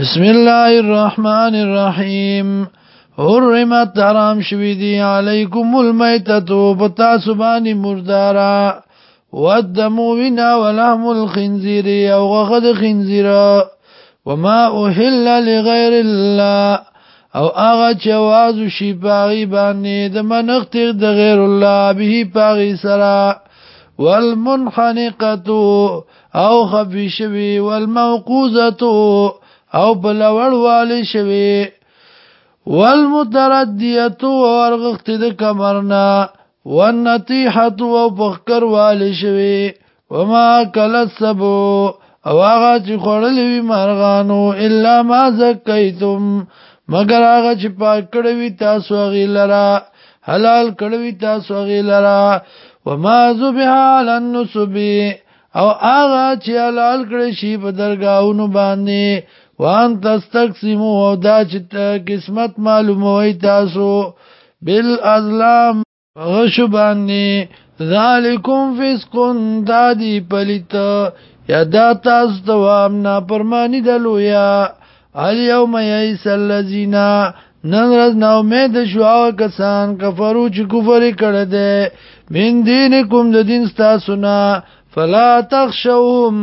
بسم الله الرحمن الرحیم حرمت حرام شوی دی علیکم المیتتو پتا سبانی مردارا ودمو وینا ولحم الخنزیر او غخد خنزیر وما اوحل لغیر الله او آغا چوازو شی پاغی بانی دمنخت د غیر الله به پاغی سرا والمنحنقتو او خفی شوی والموقوزتو او بلوړ والی شوی والمتردیت ورغخت د کمرنا والنطیحت او بخکر والی شوی وما کلت سبو او هغه چې خوړل وی مرغانو الا ما زکیتم مگر هغه چې پاک کړوي تاسو غیلرا حلال کړوي تاسو غیلرا وما ذبح على النسب او هغه چې حلال کړی شی په درگاہونو باندې وان تستقسمو او دا چې قسمت معلوموي تاسو بل ازلام غشو باندې ذالکم فسقون دادی پلیت یا دا تاسو دوام ناپرمانی دلویا الیوم یئس الذین نن ورځ نو امید شو کسان کفرو چې کفر کړه دې من دینکم د دین تاسو نه فلا تخشوهم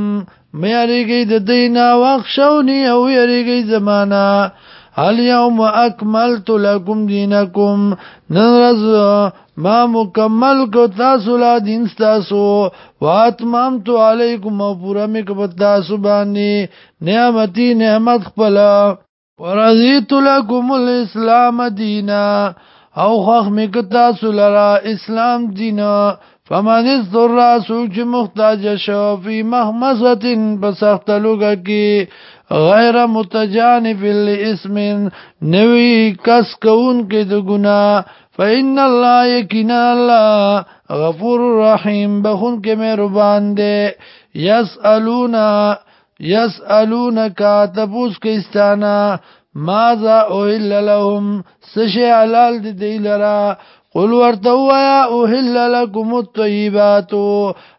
مېریږي د دینا واخښونی او یریږي زمانہ هل یوم اکملت لکم دینکم نرز ما مکمل کو تاسو لا دین تاسو واتمام تو علیکم او پورا مک تاسو باندې نعمتي نعمت خپل ورزیت لکم الاسلام دینا او خوخ میکتا سولرا اسلام دینا فمن الضر سوچ مختاج شو فی مخمصت بسخت لوگا کی غیر متجانف لاسم نوی کس کون کې د ګنا فإن الله یقینا الله غفور رحیم بخون کې مهربان دی یسالونا یسالونک تبوس کې استانا ماذا اوهل لهم سشي حلال دي دی لرا قل ورته وایا اوهل لكم الطيبات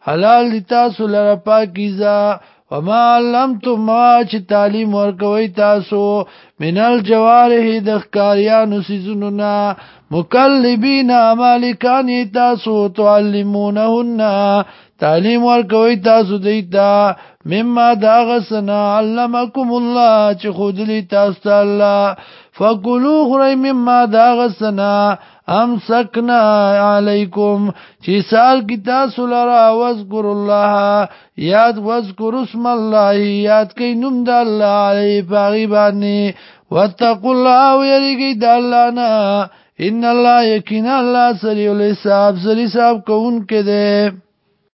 حلال دي تاسو لرا پاکیزه وما علمتم ما چې تعلیم ورکوي تاسو منل جواره د ښکاریانو سيزونو نا مکلبین مالکان تاسو تعلمونهن تعلیم ورکوي تاسو دیتا مما داغسنا علمکم الله چې خودلی تاسو ته الله فقلوا خری مما داغسنا امسکنا علیکم چې سال کی تاسو لرا واذکر الله یاد واذکر اسم الله یاد کئ نوم د الله علی پاغي باندې واتقوا الله ويرګی د الله نه ان الله یقینا الله سری الحساب سری حساب کوونکې دی